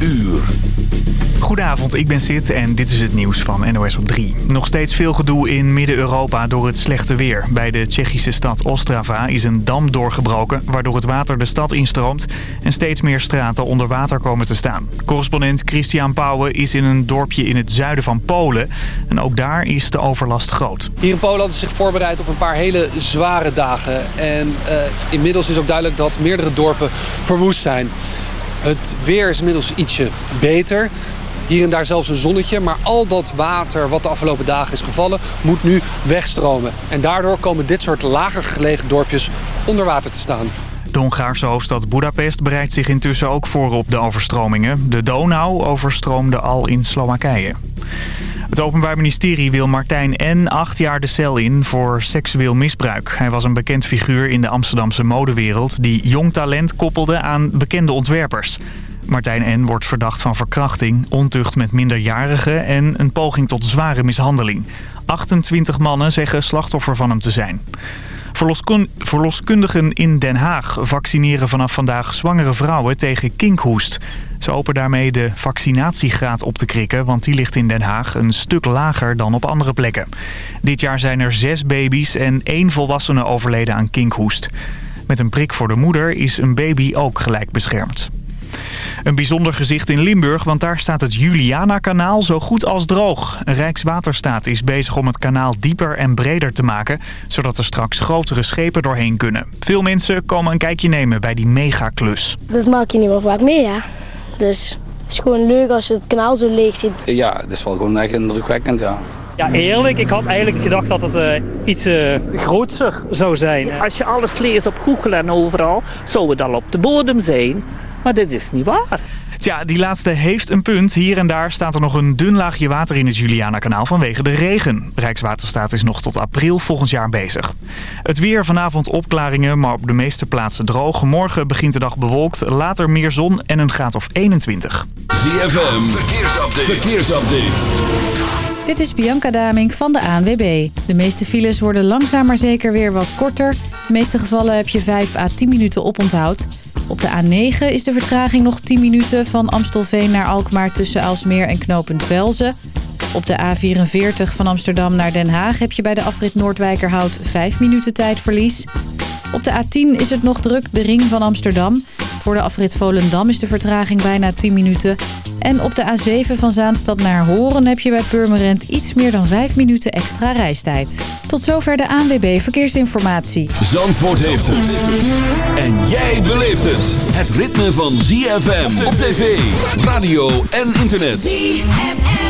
uur. Goedenavond, ik ben Sid en dit is het nieuws van NOS op 3. Nog steeds veel gedoe in Midden-Europa door het slechte weer. Bij de Tsjechische stad Ostrava is een dam doorgebroken... waardoor het water de stad instroomt... en steeds meer straten onder water komen te staan. Correspondent Christian Pauwen is in een dorpje in het zuiden van Polen. En ook daar is de overlast groot. Hier in Polen hadden ze zich voorbereid op een paar hele zware dagen. En uh, inmiddels is ook duidelijk dat meerdere dorpen verwoest zijn. Het weer is inmiddels ietsje beter. Hier en daar zelfs een zonnetje. Maar al dat water wat de afgelopen dagen is gevallen moet nu wegstromen. En daardoor komen dit soort lager gelegen dorpjes onder water te staan. De Hongaarse hoofdstad Budapest bereidt zich intussen ook voor op de overstromingen. De Donau overstroomde al in Slowakije. Het Openbaar Ministerie wil Martijn N. acht jaar de cel in voor seksueel misbruik. Hij was een bekend figuur in de Amsterdamse modewereld... die jong talent koppelde aan bekende ontwerpers. Martijn N. wordt verdacht van verkrachting, ontucht met minderjarigen... en een poging tot zware mishandeling. 28 mannen zeggen slachtoffer van hem te zijn. Verloskundigen in Den Haag vaccineren vanaf vandaag zwangere vrouwen tegen kinkhoest. Ze hopen daarmee de vaccinatiegraad op te krikken, want die ligt in Den Haag een stuk lager dan op andere plekken. Dit jaar zijn er zes baby's en één volwassene overleden aan kinkhoest. Met een prik voor de moeder is een baby ook gelijk beschermd. Een bijzonder gezicht in Limburg, want daar staat het Juliana-kanaal zo goed als droog. Rijkswaterstaat is bezig om het kanaal dieper en breder te maken... zodat er straks grotere schepen doorheen kunnen. Veel mensen komen een kijkje nemen bij die megaklus. Dat maak je niet meer vaak mee, ja. Dus het is gewoon leuk als je het kanaal zo leeg ziet. Ja, het is wel gewoon echt indrukwekkend, ja. Ja, eerlijk. Ik had eigenlijk gedacht dat het uh, iets uh, groter zou zijn. Als je alles leest op Google en overal, zou het al op de bodem zijn. Maar dit is niet waar. Tja, die laatste heeft een punt. Hier en daar staat er nog een dun laagje water in het Juliana-kanaal vanwege de regen. Rijkswaterstaat is nog tot april volgend jaar bezig. Het weer vanavond opklaringen, maar op de meeste plaatsen droog. Morgen begint de dag bewolkt, later meer zon en een graad of 21. ZFM, verkeersupdate. verkeersupdate. Dit is Bianca Daming van de ANWB. De meeste files worden langzaam maar zeker weer wat korter. In de meeste gevallen heb je 5 à 10 minuten oponthoud. Op de A9 is de vertraging nog 10 minuten van Amstelveen naar Alkmaar tussen Aalsmeer en Knopend Velzen. Op de A44 van Amsterdam naar Den Haag heb je bij de afrit Noordwijkerhout 5 minuten tijdverlies. Op de A10 is het nog druk de ring van Amsterdam. Voor de afrit Volendam is de vertraging bijna 10 minuten. En op de A7 van Zaanstad naar Horen heb je bij Purmerend iets meer dan 5 minuten extra reistijd. Tot zover de ANWB Verkeersinformatie. Zandvoort heeft het. En jij beleeft het. Het ritme van ZFM op tv, radio en internet. ZFM.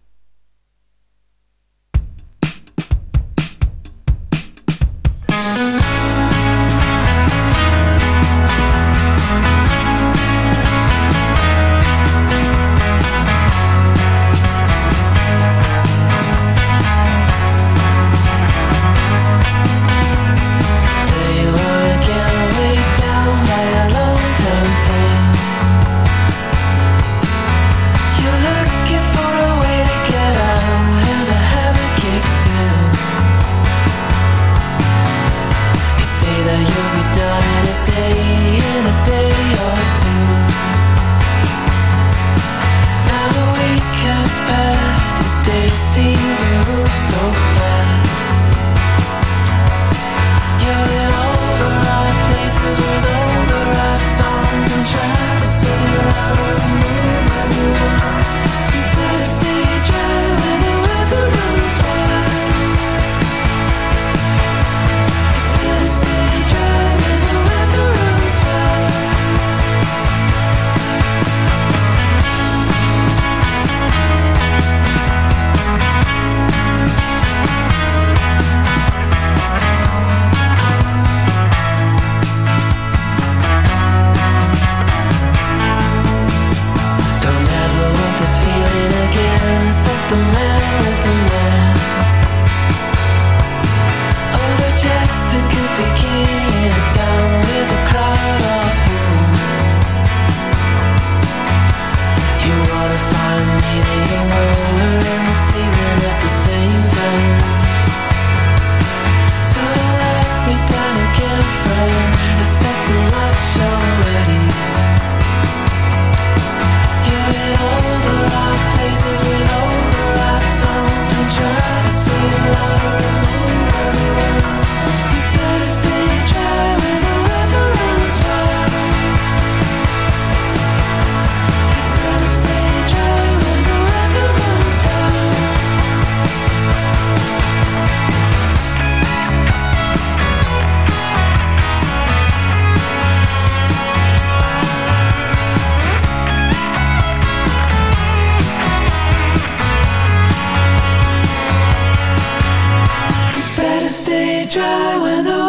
Dry when the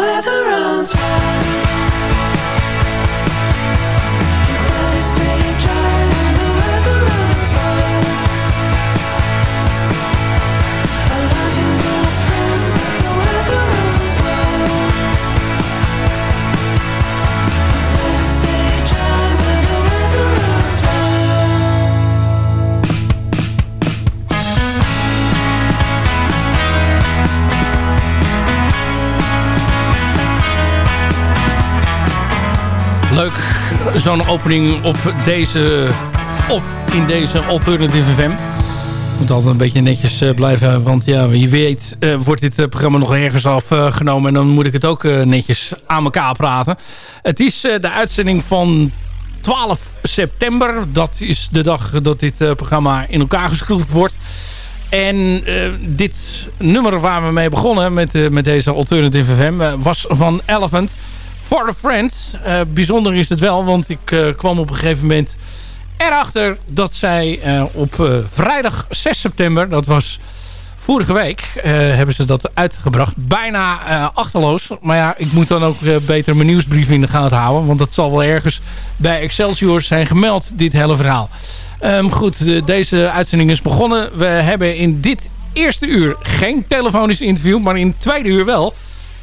zo'n opening op deze... of in deze Alternative FM. Moet altijd een beetje netjes uh, blijven. Want ja, wie weet uh, wordt dit uh, programma nog ergens afgenomen. en dan moet ik het ook netjes aan elkaar praten. Het is de uitzending van 12 september. Dat is de dag dat dit programma in elkaar geschroefd wordt. En dit nummer waar we mee begonnen met, met deze Alternative FM... was van Elephant... For a Friend. Uh, bijzonder is het wel, want ik uh, kwam op een gegeven moment erachter dat zij uh, op vrijdag 6 september, dat was vorige week, hebben ze dat uitgebracht. Bijna achterloos. Maar ja, ik moet dan ook beter mijn nieuwsbrief in de gaten houden, want dat zal wel ergens bij Excelsior zijn gemeld, dit hele verhaal. Um, goed, deze uitzending is begonnen. We hebben in dit eerste uur geen telefonisch interview, maar in het tweede uur wel.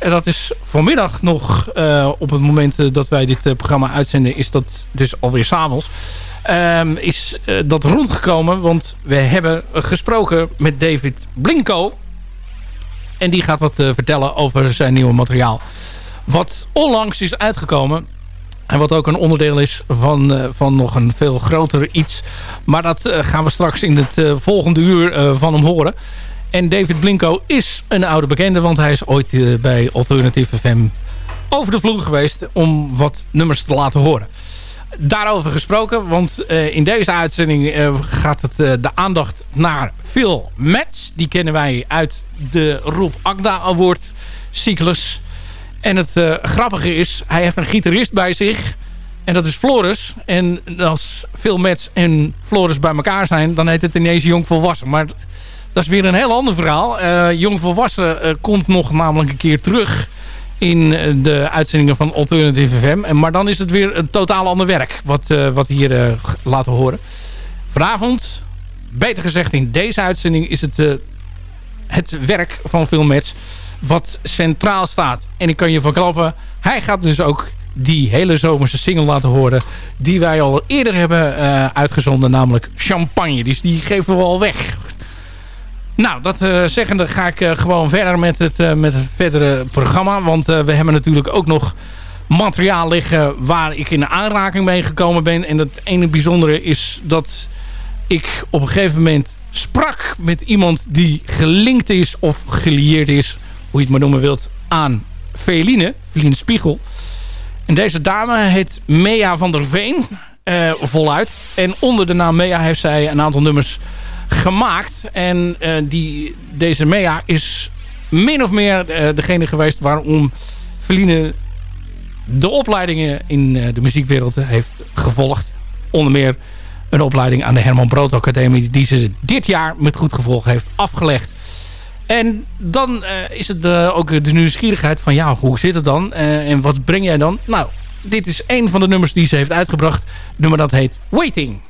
En dat is vanmiddag nog, uh, op het moment eh, dat wij dit uh, programma uitzenden, is dat dus alweer s'avonds. Um, is dat rondgekomen, want we hebben gesproken met David Blinko. En die gaat wat vertellen over zijn nieuwe materiaal. Wat onlangs is uitgekomen. En wat ook een onderdeel is van, van nog een veel groter iets. Maar dat gaan we straks in het volgende uur van hem horen. En David Blinko is een oude bekende, want hij is ooit uh, bij Alternative FM over de vloer geweest om wat nummers te laten horen. Daarover gesproken, want uh, in deze uitzending uh, gaat het de aandacht naar Phil Metz. Die kennen wij uit de Roep Agda Award cyclus. En het grappige is, hij heeft een gitarist bij zich. En dat is Floris. En als Phil Metz en Floris bij elkaar zijn, dan heet het ineens Jong Volwassen. Maar dat is weer een heel ander verhaal. Uh, Jong Volwassen uh, komt nog namelijk een keer terug in eh, de uitzendingen van Alternative FM. En, maar dan is het weer een totaal ander werk wat, wat hier laten horen. Vanavond, beter gezegd in deze uitzending, is het het werk van Filmets wat centraal staat. En ik kan je van klappen, hij gaat dus ook die hele zomerse single laten horen... die wij al eerder hebben uitgezonden, namelijk Champagne. Dus die geven we al weg. Nou, dat uh, zeggende ga ik uh, gewoon verder met het, uh, met het verdere programma. Want we hebben natuurlijk ook nog materiaal liggen waar ik in aanraking mee gekomen ben. En het ene bijzondere is dat ik op een gegeven moment sprak met iemand die gelinkt is of gelieerd is, hoe je het maar noemen wilt, aan Veline, Veline Spiegel. En deze dame heet Mea van der Veen, voluit. En onder de naam Mea heeft zij een aantal nummers gemaakt. En uh, die, deze Mea is min of meer uh, degene geweest waarom Feline de opleidingen in uh, de muziekwereld heeft gevolgd. Onder meer een opleiding aan de Herman Brood Academie die ze dit jaar met goed gevolg heeft afgelegd. En dan is het ook de nieuwsgierigheid van ja, hoe zit het dan? en wat breng jij dan? Nou, dit is een van de nummers die ze heeft uitgebracht. Nummer dat heet Waiting.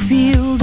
Feel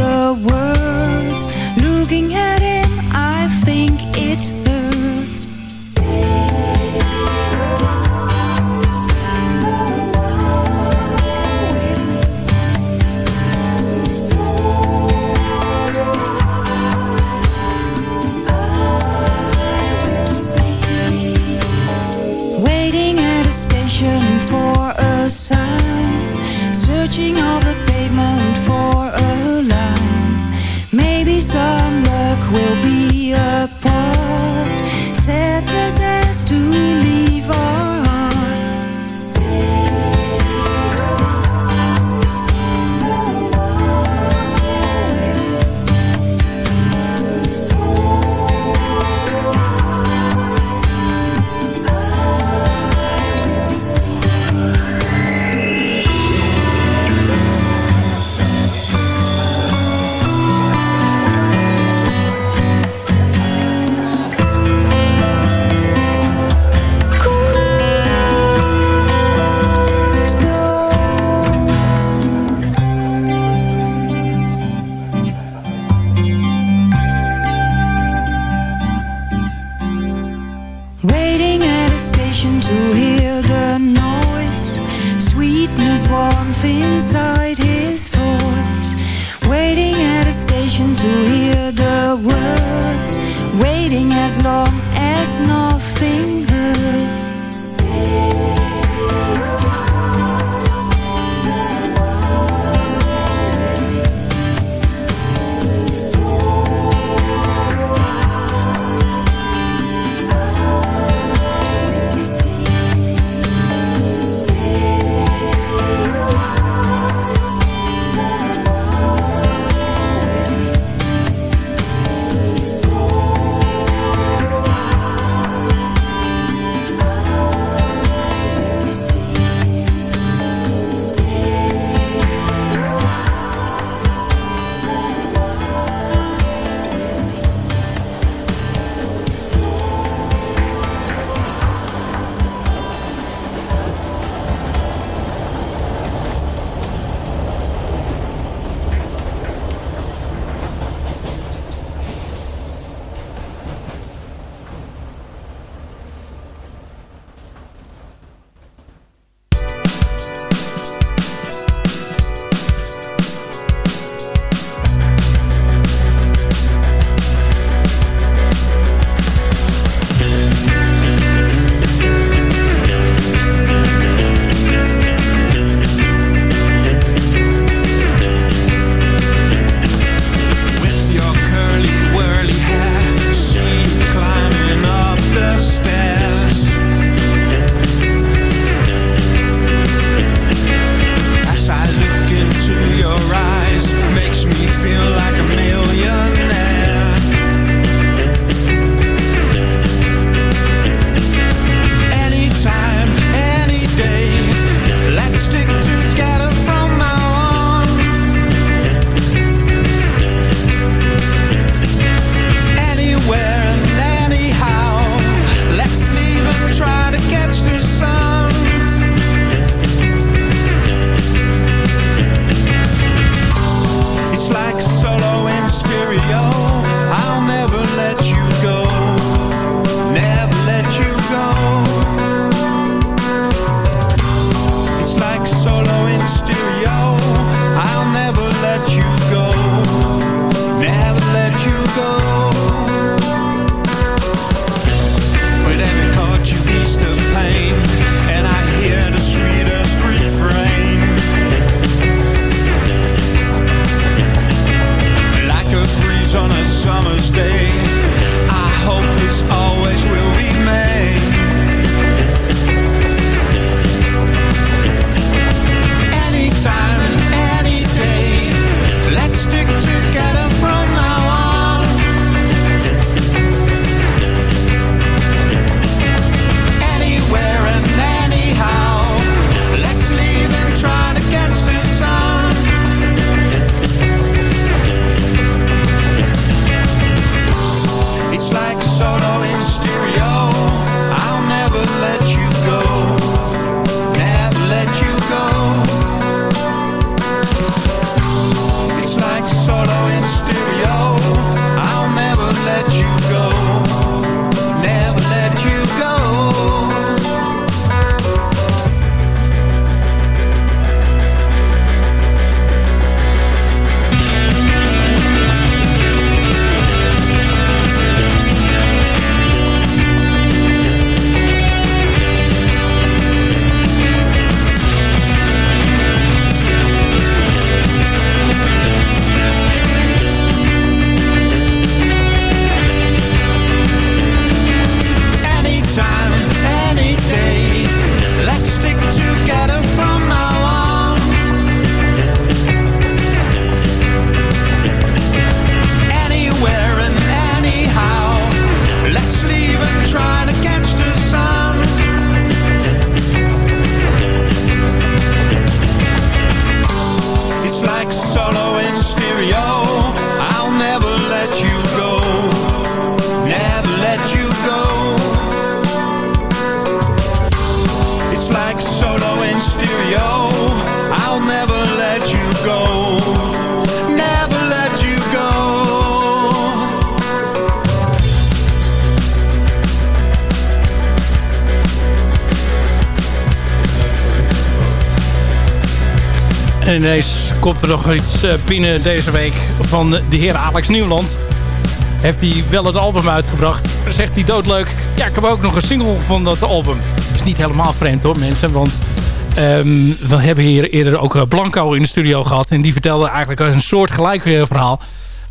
komt er nog iets eh, binnen deze week van de heer Alex Nieuwland. Heeft hij wel het album uitgebracht. Zegt hij doodleuk. Ja, ik heb ook nog een single van dat album. is niet helemaal vreemd hoor mensen. Want ehm, we hebben hier eerder ook eh, Blanco in de studio gehad. En die vertelde eigenlijk een soort gelijk eh, verhaal.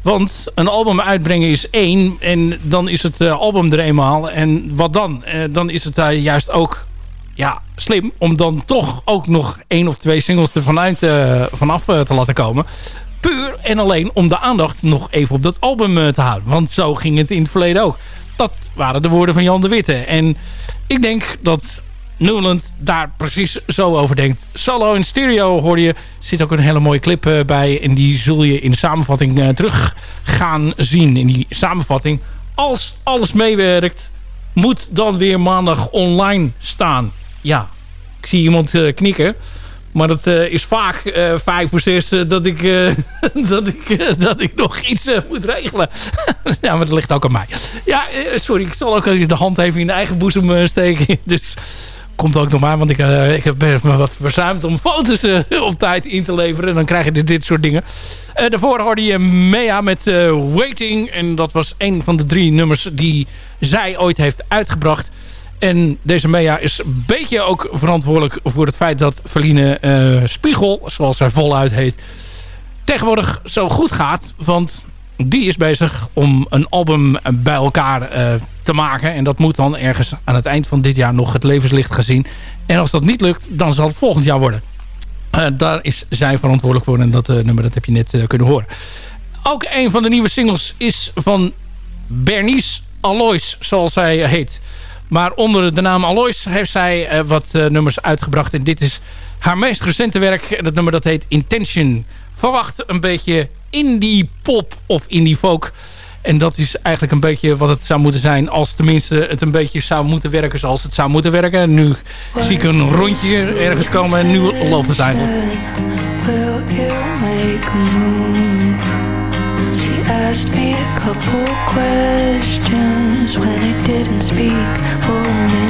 Want een album uitbrengen is één. En dan is het album er eenmaal. En wat dan? dan is het juist ook ja, slim om dan toch ook nog één of twee singles er vanuit, uh, vanaf uh, te laten komen. Puur en alleen om de aandacht nog even op dat album uh, te houden. Want zo ging het in het verleden ook. Dat waren de woorden van Jan de Witte. En ik denk dat Newland daar precies zo over denkt. Solo in stereo hoorde je. zit ook een hele mooie clip bij. En die zul je in de samenvatting terug gaan zien. In die samenvatting, als alles meewerkt... moet dan weer maandag online staan ja, ik zie iemand uh, knikken. Maar dat uh, is vaak uh, vijf voor zes dat, ik, dat, ik, dat ik nog iets moet regelen. ja, maar dat ligt ook aan mij. Ja, sorry, ik zal ook de hand even in de eigen boezem steken. Dus komt ook nog maar, want ik, ik heb me wat verzuimd om foto's op tijd in te leveren. En dan krijg je dit, dit soort dingen. daarvoor hoorde je Mea met Waiting. En dat was een van de drie nummers die zij ooit heeft uitgebracht. En deze Mea is een beetje ook verantwoordelijk voor het feit dat Verline uh, Spiegel, zoals zij voluit heet, tegenwoordig zo goed gaat. Want die is bezig om een album bij elkaar uh, te maken. En dat moet dan ergens aan het eind van dit jaar nog het levenslicht gaan zien. En als dat niet lukt, dan zal het volgend jaar worden. Uh, daar is zij verantwoordelijk voor. En dat nummer dat heb je net kunnen horen. Ook een van de nieuwe singles is van Bernice Alois, zoals zij heet. Maar onder de naam Alois heeft zij uh, wat uh, nummers uitgebracht. En dit is haar meest recente werk. Dat nummer dat heet Intention. Verwacht een beetje indie pop of indie folk. En dat is eigenlijk een beetje wat het zou moeten zijn... als tenminste het een beetje zou moeten werken zoals het zou moeten werken. Nu zie ik een rondje ergens komen en nu loopt het eindelijk. Asked me a couple questions when I didn't speak for a minute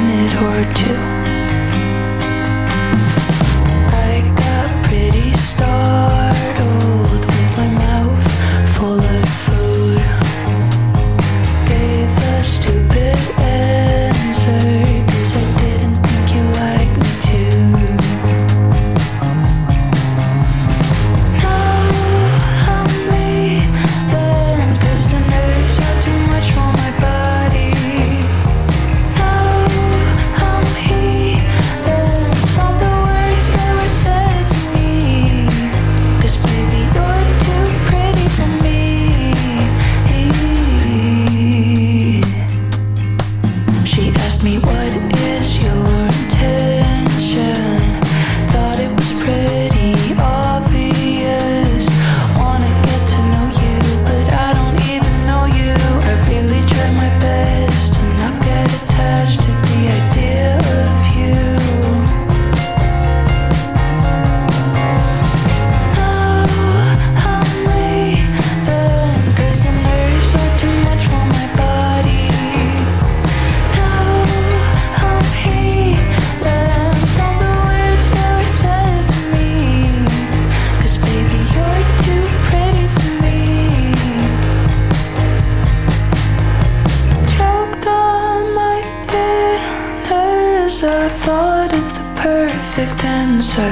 Perfect answer.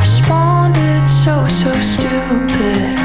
Responded so, so stupid.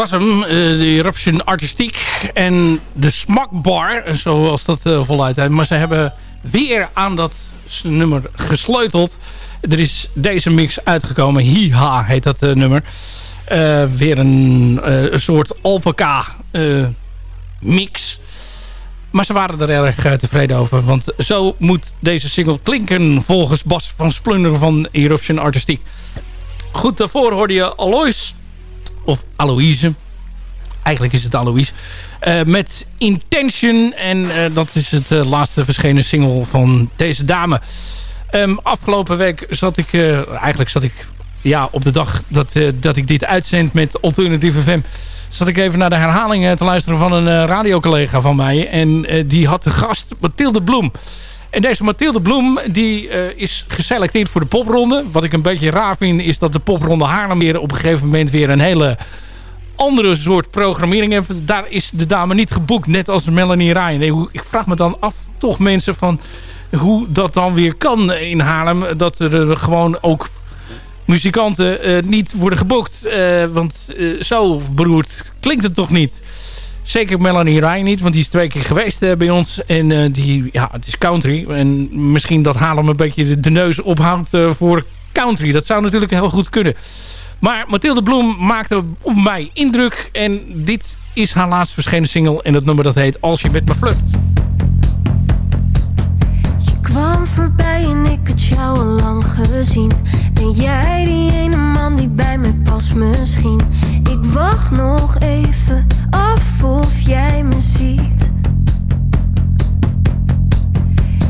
Was hem, de Eruption Artistiek en de Smakbar, zoals dat voluit heet. Maar ze hebben weer aan dat nummer gesleuteld. Er is deze mix uitgekomen. Hiha heet dat nummer. weer een, soort alpaca mix. Maar ze waren er erg tevreden over. Want zo moet deze single klinken volgens Bas van Splunder van Eruption Artistiek. Goed, daarvoor hoorde je Alois. Of Aloise. Eigenlijk is het Alois. Uh, met Intention. En uh, dat is het uh, laatste verschenen single van deze dame. Um, afgelopen week zat ik... eigenlijk zat ik ja, op de dag dat, dat ik dit uitzend met Alternative FM... zat ik even naar de herhaling te luisteren van een radiocollega van mij. En die had de gast Mathilde Bloem. En deze Mathilde Bloem die, uh, is geselecteerd voor de popronde. Wat ik een beetje raar vind is dat de popronde Haarlem weer op een gegeven moment weer een hele andere soort programmering heeft. Daar is de dame niet geboekt, net als Melanie Ryan. Ik vraag me dan af, toch mensen, van hoe dat dan weer kan in Haarlem. Dat er gewoon ook muzikanten uh, niet worden geboekt. Want zo beroerd klinkt het toch niet. Zeker Melanie Ryan niet, want die is twee keer geweest uh, bij ons. En uh, die, ja, het is country. En misschien dat Haarlem een beetje de, neus ophoudt uh, voor country. Dat zou natuurlijk heel goed kunnen. Maar Mathilde Bloem maakte op mij indruk. En dit is haar laatst verschenen single. En dat nummer dat heet Als je met me flirt. Kwam voorbij en ik had jou al lang gezien. Ben jij die ene man die bij me past misschien? Ik wacht nog even af of jij me ziet.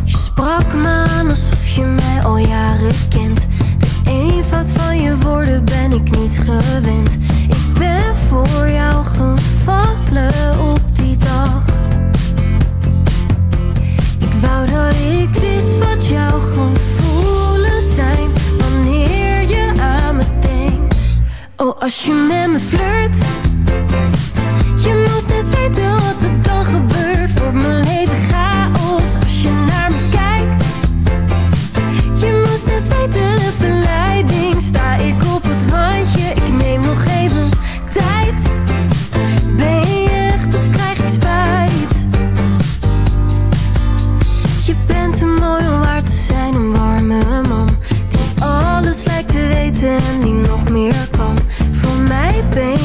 Je sprak me aan alsof je mij al jaren kent. De eenvoud van je woorden ben ik niet gewend. Ik ben voor jou gevallen op die dag. Als je met me flirt je moest eens weten wat er dan gebeurt. Voor mijn leven chaos als je naar me kijkt. Je moest eens weten de Voor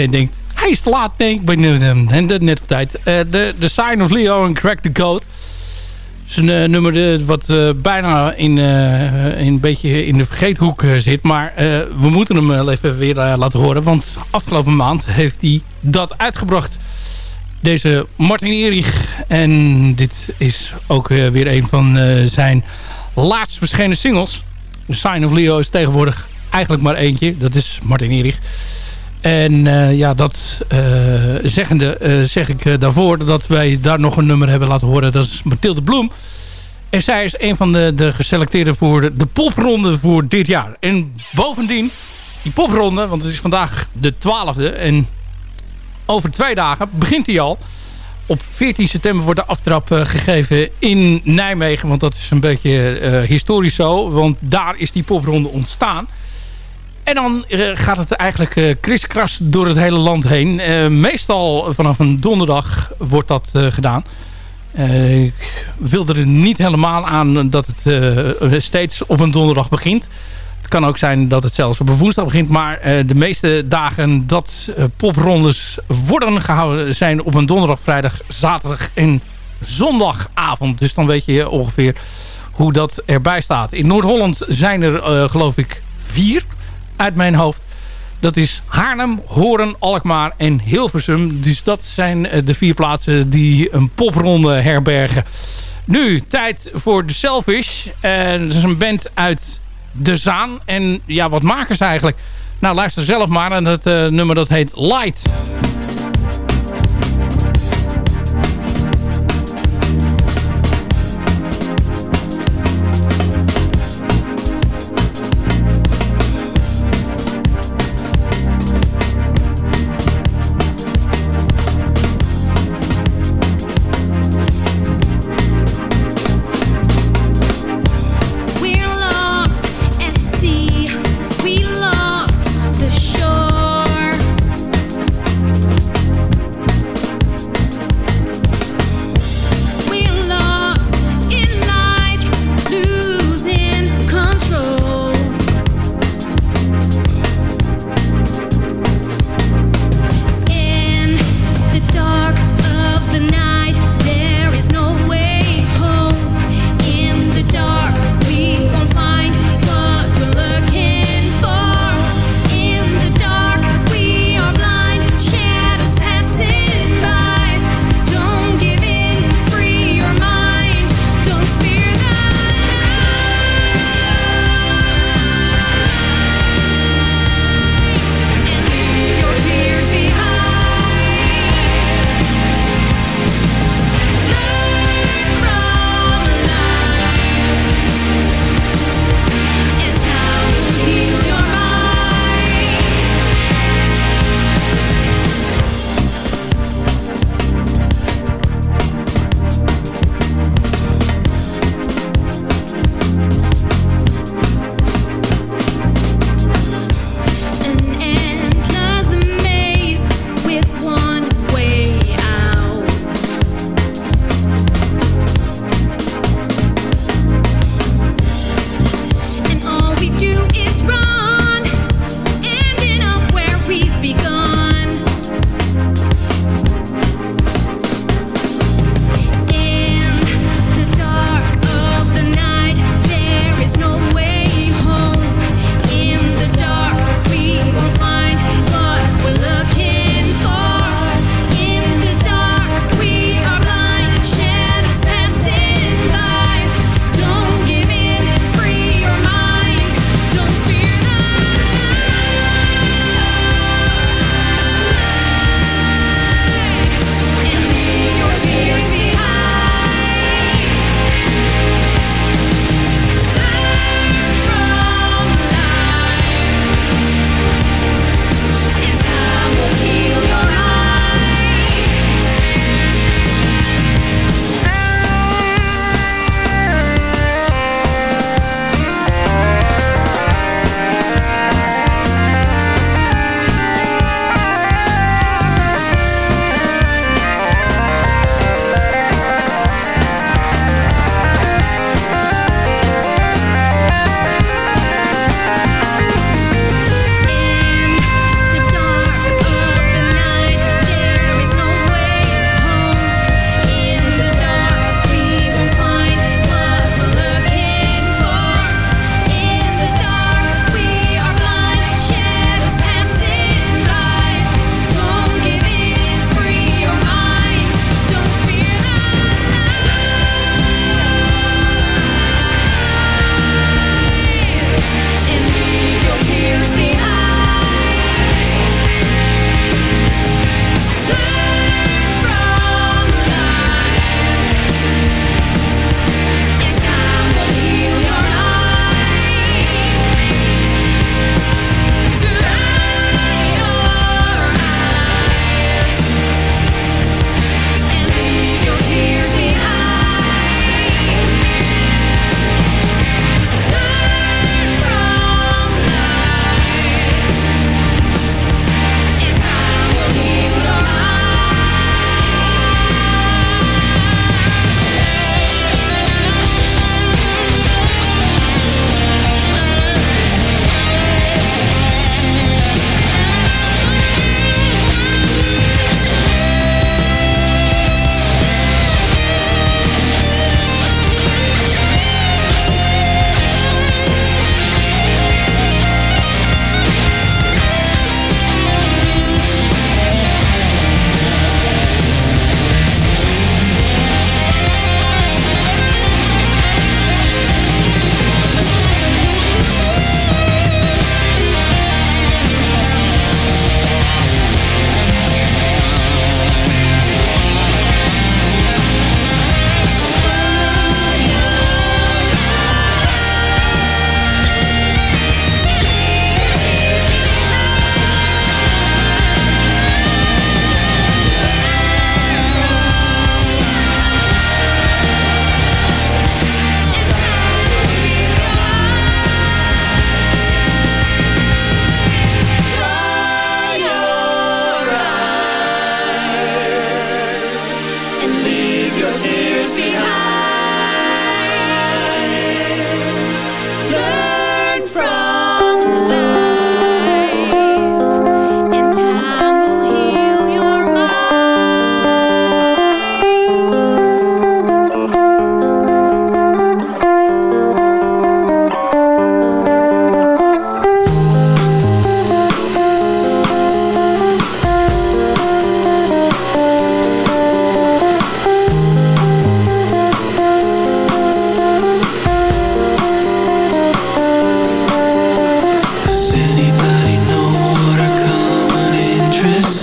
iedereen denkt, hij is te laat. Nee, ik ben net op tijd. de, The Sign of Leo en Crack the Code. is een nummer wat bijna in een beetje in de vergeethoek zit. Maar we moeten hem even weer laten horen. Want afgelopen maand heeft hij dat uitgebracht deze Martin Erich. En dit is ook weer een van zijn laatst verschenen singles. The Sign of Leo is tegenwoordig eigenlijk maar eentje. Dat is Martin Erich. En uh, ja, dat uh, zeggende uh, zeg ik daarvoor dat wij daar nog een nummer hebben laten horen. Dat is Mathilde Bloem. En zij is een van de, de geselecteerden voor de, de popronde voor dit jaar. En bovendien, die popronde, want het is vandaag de 12e. En over twee dagen begint hij al. Op 14 september wordt de aftrap gegeven in Nijmegen. Want dat is een beetje historisch zo. Want daar is die popronde ontstaan. En dan uh, gaat het eigenlijk kriskras door het hele land heen. meestal vanaf een donderdag wordt dat gedaan. ik wilde er niet helemaal aan dat het steeds op een donderdag begint kan ook zijn dat het zelfs op een woensdag begint. Maar de meeste dagen dat poprondes worden gehouden... zijn op een donderdag, vrijdag, zaterdag en zondagavond. Dus dan weet je ongeveer hoe dat erbij staat. In Noord-Holland zijn er geloof ik vier uit mijn hoofd. Dat is Haarlem, Horen, Alkmaar en Hilversum. Dus dat zijn de vier plaatsen die een popronde herbergen. Nu, tijd voor The Selfish. dat is een band uit de Zaan. En ja, wat maken ze eigenlijk? Nou, luister zelf maar. En het uh, nummer dat heet Light.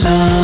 time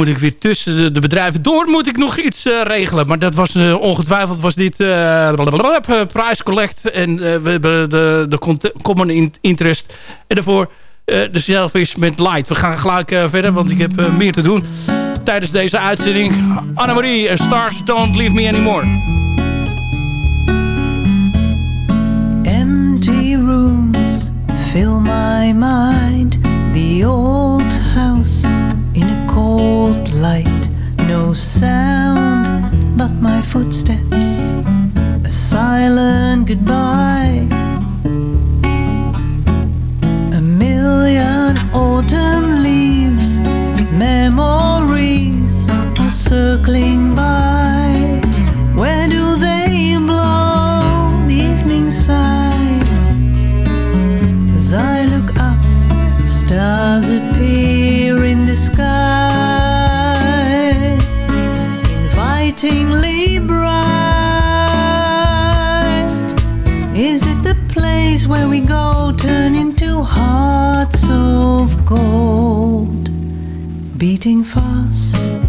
moet ik weer tussen de, bedrijven door moet ik nog iets uh, regelen. Maar dat was uh, ongetwijfeld was dit uh, Price Collect. En we hebben de, de Common Interest. En daarvoor de Selfish met Light. We gaan gelijk verder, want ik heb meer te doen. Tijdens deze uitzending. Annemarie en Stars Don't Leave Me Anymore. Empty rooms fill my mind. The old house cold light. No sound but my footsteps. A silent goodbye. A million autumn leaves. Memories are circling by. Where do they blow? The evening sighs. As I look up, the stars appear beating fast?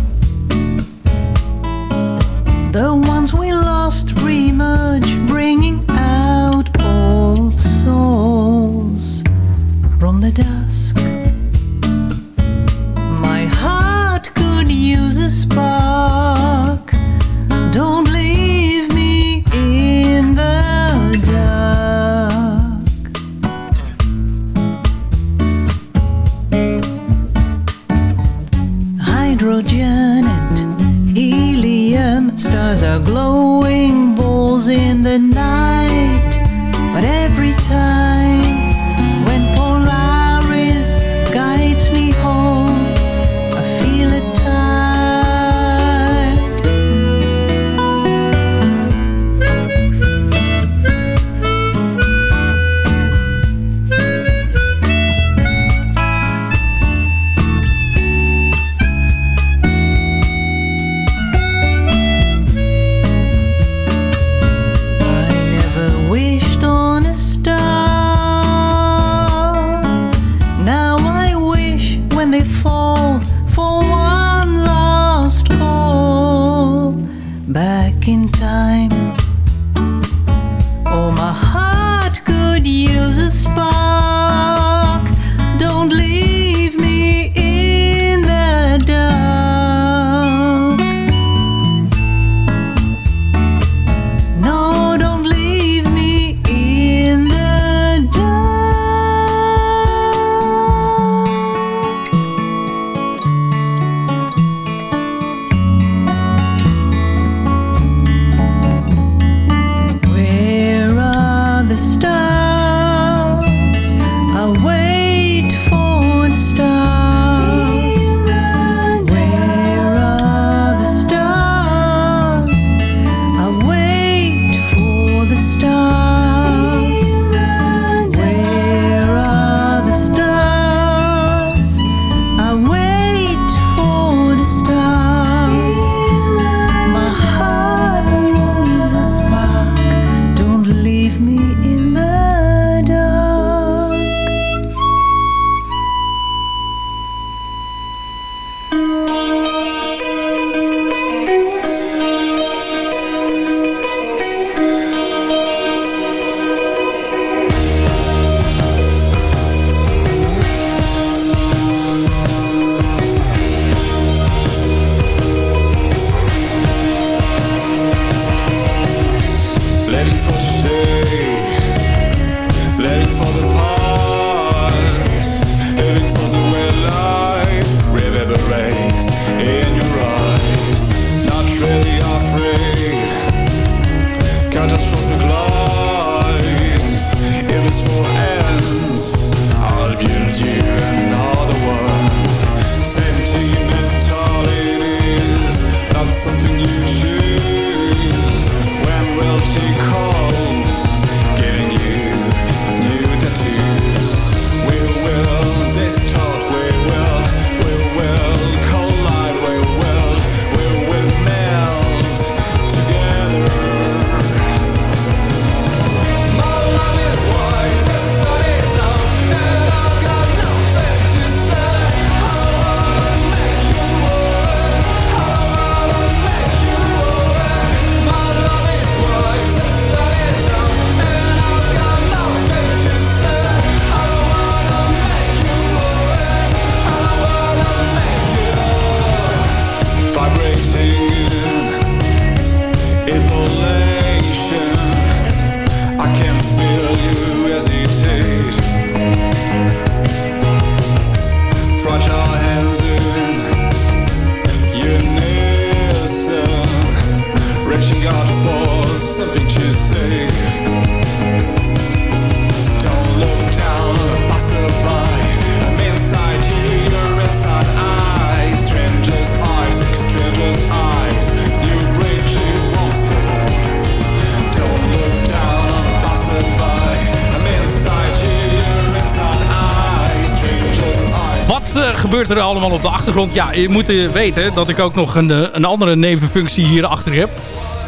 Er allemaal op de achtergrond? Ja, je moet weten dat ik ook nog een, een andere nevenfunctie hier achter heb.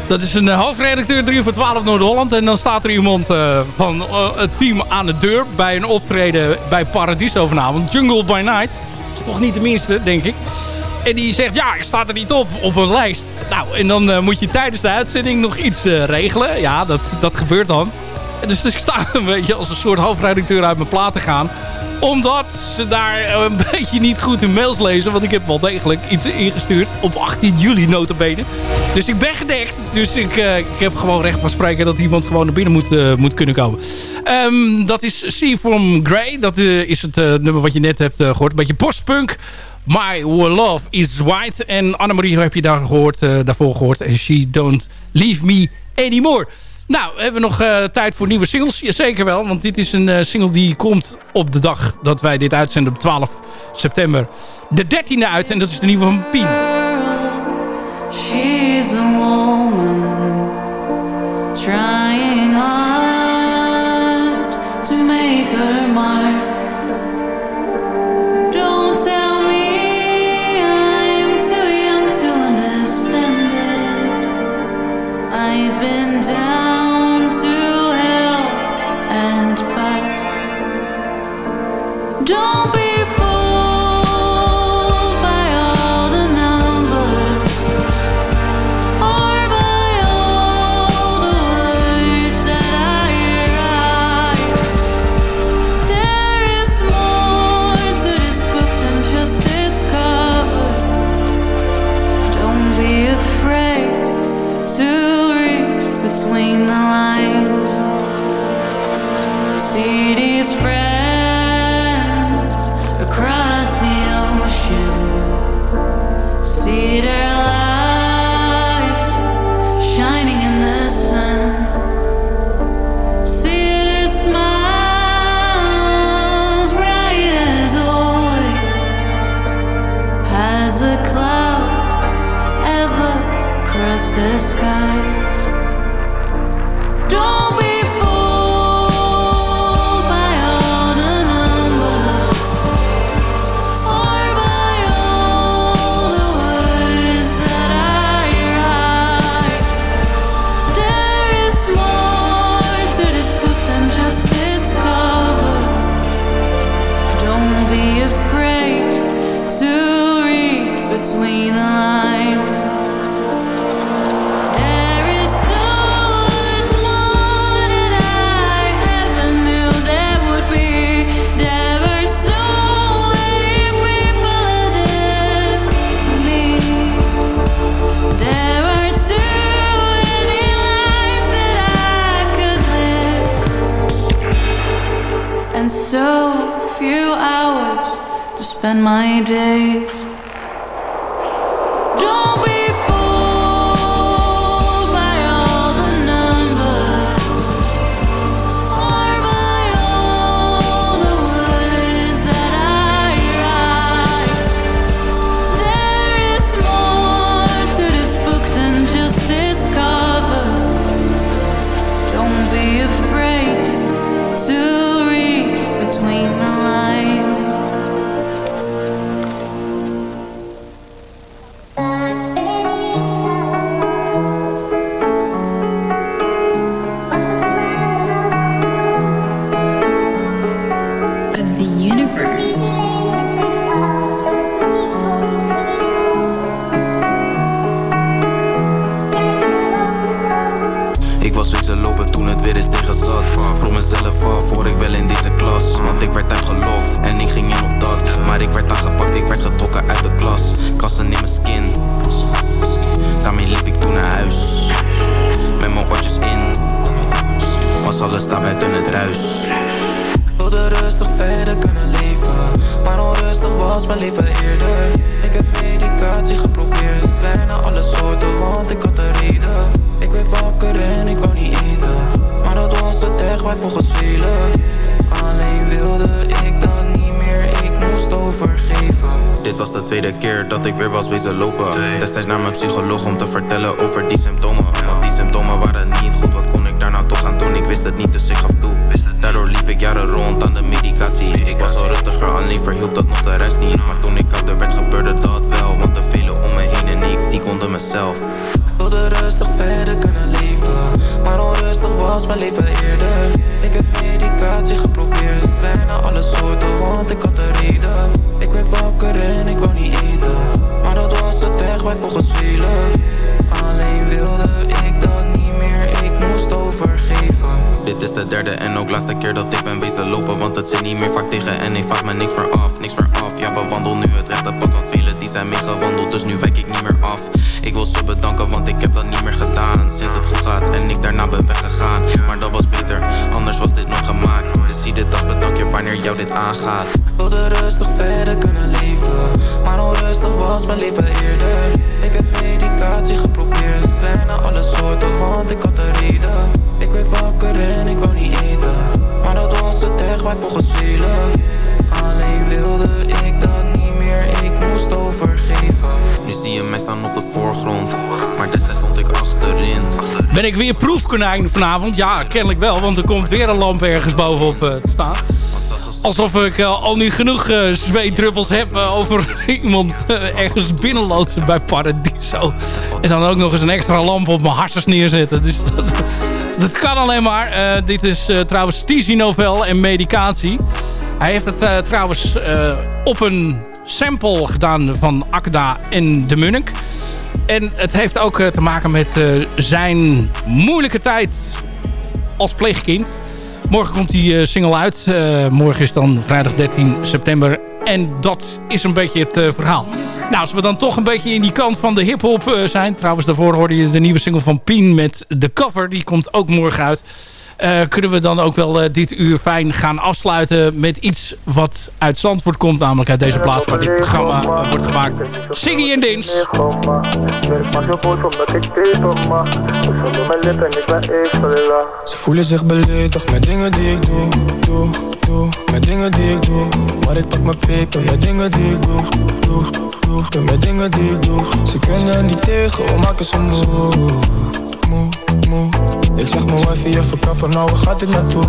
Dat is een hoofdredacteur 3 voor 12 Noord-Holland. En dan staat er iemand van het team aan de deur bij een optreden bij Paradiso vanavond. Jungle by Night. Is toch niet de minste, denk ik. En die zegt, ja, ik sta er niet op, op een lijst. Nou, en dan moet je tijdens de uitzending nog iets regelen. Ja, dat, dat gebeurt dan. En dus ik sta een beetje als een soort hoofdredacteur uit mijn plaat te gaan omdat ze daar een beetje niet goed hun mails lezen. Want ik heb wel degelijk iets ingestuurd. Op 18 juli notabene. Dus ik ben gedekt. Dus ik, uh, ik heb gewoon recht van spreken dat iemand gewoon naar binnen moet, uh, moet kunnen komen. Um, dat is See From Grey. Dat is het nummer wat je net hebt gehoord. Een beetje postpunk. My Love is White. En Annemarie heb je daar gehoord, daarvoor gehoord. En She Don't Leave Me Anymore. Nou, hebben we nog uh, tijd voor nieuwe singles? Jazeker wel, want dit is een uh, single die komt op de dag dat wij dit uitzenden op 12 september. De 13e uit en dat is de nieuwe van Pien. She's a woman Don't Was alles daar buiten het ruis. Wilde rustig verder kunnen leven Maar onrustig was mijn leven eerder. Ik heb medicatie geprobeerd Bijna alle soorten, want ik had een reden. Ik werd wakker en ik wou niet eten Maar dat was het echt wat volgens velen Alleen wilde ik dan niet meer Ik moest overgeven. Dit was de tweede keer dat ik weer was wezen lopen. Destijds naar mijn psycholoog om te vertellen over die symptomen. Want die symptomen waren niet goed, gaan toch gaan doen, ik wist het niet, dus ik gaf toe. Daardoor liep ik jaren rond aan de medicatie. Ik was al rustiger, alleen verhielp dat nog de rest niet. Maar toen ik ouder werd, gebeurde dat wel. Want de velen om me heen en ik, die konden mezelf. Wilde rustig verder kunnen leven Maar onrustig was mijn leven eerder Ik heb medicatie geprobeerd Bijna alle soorten, want ik had een reden Ik werd wakker en ik wou niet eten Maar dat was het echt bij volgens velen Alleen wilde ik dat Dit is de derde en ook laatste keer dat ik ben wezen lopen Want het zit niet meer vaak tegen en ik vraag me niks meer af Niks meer af, ja bewandel nu het rechte pad Want die zijn meegewandeld, dus nu wijk ik niet meer af. Ik wil ze bedanken, want ik heb dat niet meer gedaan. Sinds het goed gaat en ik daarna ben weggegaan. Maar dat was beter, anders was dit nooit gemaakt. Dus zie dit als bedankje wanneer jou dit aangaat. Wilde rustig verder kunnen leven Maar onrustig was mijn leven eerder. Ik heb medicatie geprobeerd Bijna alle soorten, want ik had een reden. Ik werd wakker en ik wou niet eten Maar dat was het echt bij volgens velen Alleen wilde ik dat Ik moest overgeven Nu zie je mij staan op de voorgrond Maar destijds stond ik achterin Ben ik weer proefkonijn vanavond? Ja, kennelijk wel, want er komt weer een lamp ergens bovenop eh, te staan. Alsof ik eh, al niet genoeg uh, zweetdruppels heb uh, over iemand ergens binnenloodsen bij Paradiso. En dan ook nog eens een extra lamp op mijn harsers neerzetten. Dus dat, dat kan alleen maar. dit is trouwens Tizi Novel en medicatie. Hij heeft het trouwens op een sample gedaan van Akda en de Munnik. En het heeft ook te maken met zijn moeilijke tijd als pleegkind. Morgen komt die uh, single uit. Morgen is dan vrijdag 13 september. En dat is een beetje het verhaal. Nou, als we dan toch een beetje in die kant van de hiphop zijn. Trouwens, daarvoor hoorde je de nieuwe single van Pien met de cover. Die komt ook morgen uit. Kunnen we dan ook wel dit uur fijn gaan afsluiten met iets wat uit Zandvoort komt. Namelijk uit deze plaats waar dit programma wordt gemaakt. Siggy en Dins. Ze voelen zich beledigd met dingen die ik doe, doe, doe Met dingen die ik doe Maar ik pak mijn peper met dingen die ik doe, doe, doe Met dingen die ik doe Ze kunnen niet tegen, we maken ze moe, moe, moe. Ik zeg mijn wifi even kappen, nou waar gaat dit naartoe?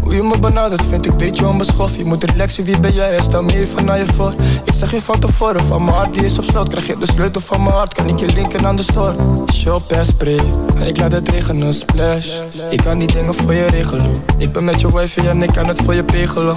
Hoe je me benadert vind ik beetje onbeschoft. Je moet relaxen, wie ben jij? Stel me even naar je voor. Ik zeg je van tevoren, van mijn hart die is op slot. Krijg je de sleutel van mijn hart, kan ik je linken aan de store? Shop en spray, en ik laat het regenen, splash. Ik kan die dingen voor je regelen. Ik ben met je wifi en ik kan het voor je regelen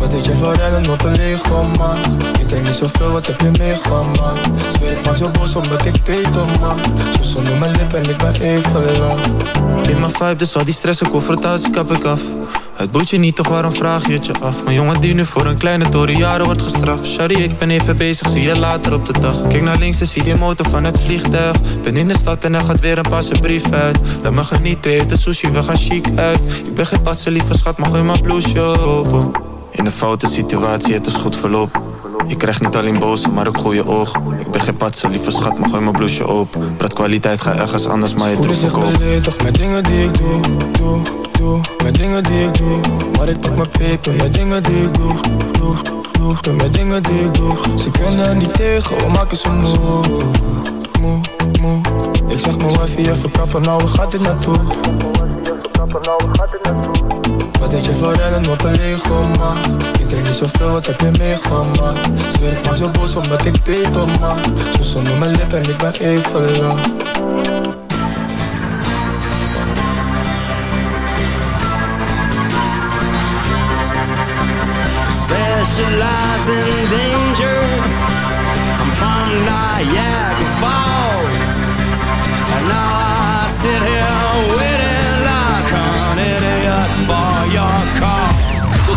Wat deed je voor rennen op een man? Ik denk niet zoveel, wat heb je meegemaakt Zweer ik maak zo boos omdat ik peper man. Zo zonder mijn lippen en ik ben even lang. In mijn vibe, dus al die stress en confrontatie kap ik af. Het boeit je niet, toch waarom vraag je het je af? Mijn jongen die nu voor een kleine toren jaren wordt gestraft. Sorry, ik ben even bezig, zie je later op de dag. Kijk naar links en zie die motor van het vliegtuig. Ben in de stad en er gaat weer een passe brief uit. Laat me genieten, eten sushi, we gaan chic uit. Ik ben geen patse, lieve schat, mag gooi mijn blouseje open In een foute situatie, het is goed verloop ik krijg niet alleen boze, maar ook goede oog. Ik ben geen patse, lieve schat, maar gooi mijn blouseje open. Praat kwaliteit, ga ergens anders, maar je verkoop. Ik beledigd met dingen die ik doe, doe, doe. Met dingen die ik doe, maar ik pak mijn peper. Met dingen die ik doe, doe, doe. Met dingen die ik doe. Ze kunnen niet tegen, we maken ze moe, moe, moe. Ik zeg mijn wifi even kappen, nou waar gaat dit naartoe? Wat deed je voor rennen op een Lego man Ik denk niet zoveel, wat heb je meegemaakt? Zweer ik maar zo boos omdat ik peper man Zo zonder mijn lippen en ik ben even lang. Specialize in danger. I'm from Niagara Falls And now I sit here